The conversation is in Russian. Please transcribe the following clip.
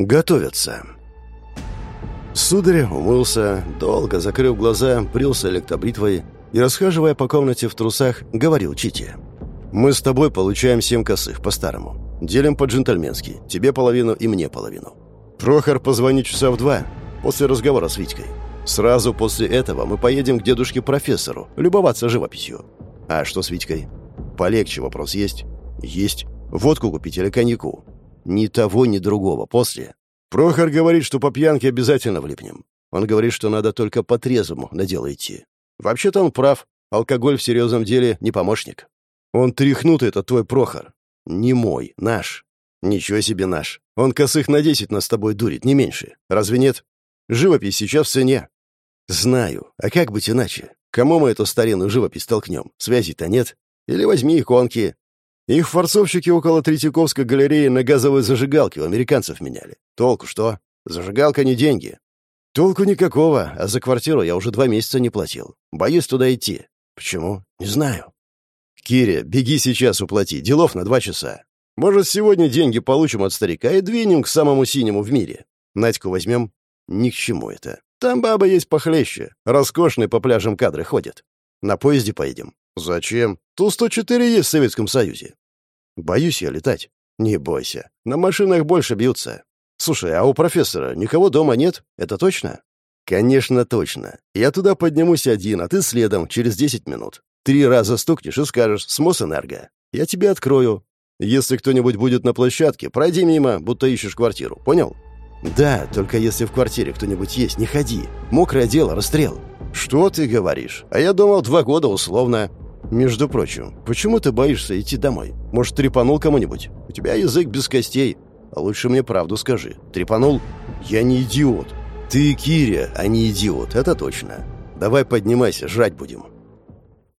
Готовятся. Сударь умылся, долго закрыв глаза, брился электробритвой и, расхаживая по комнате в трусах, говорил Чите. «Мы с тобой получаем семь косых, по-старому. Делим по-джентльменски. Тебе половину и мне половину. Прохор позвонит часа в два, после разговора с Витькой. Сразу после этого мы поедем к дедушке-профессору, любоваться живописью. А что с Витькой? Полегче вопрос есть? Есть. Водку купить или коньяку? Ни того, ни другого. После. Прохор говорит, что по пьянке обязательно влипнем. Он говорит, что надо только по-трезвому на дело идти. Вообще-то он прав. Алкоголь в серьезном деле не помощник. Он тряхнутый, это твой Прохор. Не мой, наш. Ничего себе наш. Он косых на десять нас с тобой дурит, не меньше. Разве нет? Живопись сейчас в цене. Знаю. А как быть иначе? Кому мы эту старинную живопись толкнем? Связи-то нет. Или возьми иконки. Их форцовщики около Третьяковской галереи на газовой зажигалке у американцев меняли. Толку что? Зажигалка не деньги. Толку никакого, а за квартиру я уже два месяца не платил. Боюсь туда идти. Почему? Не знаю. Кире, беги сейчас уплати. Делов на два часа. Может, сегодня деньги получим от старика и двинем к самому синему в мире. Надьку возьмем? Ни к чему это. Там баба есть похлеще. Роскошные по пляжам кадры ходят. На поезде поедем. Зачем? Ту-104 есть в Советском Союзе. Боюсь я летать. Не бойся. На машинах больше бьются. Слушай, а у профессора никого дома нет? Это точно? Конечно, точно. Я туда поднимусь один, а ты следом через 10 минут. Три раза стукнешь и скажешь «Смосэнерго». Я тебе открою. Если кто-нибудь будет на площадке, пройди мимо, будто ищешь квартиру. Понял? Да, только если в квартире кто-нибудь есть, не ходи. Мокрое дело, расстрел. Что ты говоришь? А я думал, два года условно. «Между прочим, почему ты боишься идти домой? Может, трепанул кому-нибудь? У тебя язык без костей. А лучше мне правду скажи. Трепанул? Я не идиот. Ты Киря, а не идиот, это точно. Давай поднимайся, жрать будем».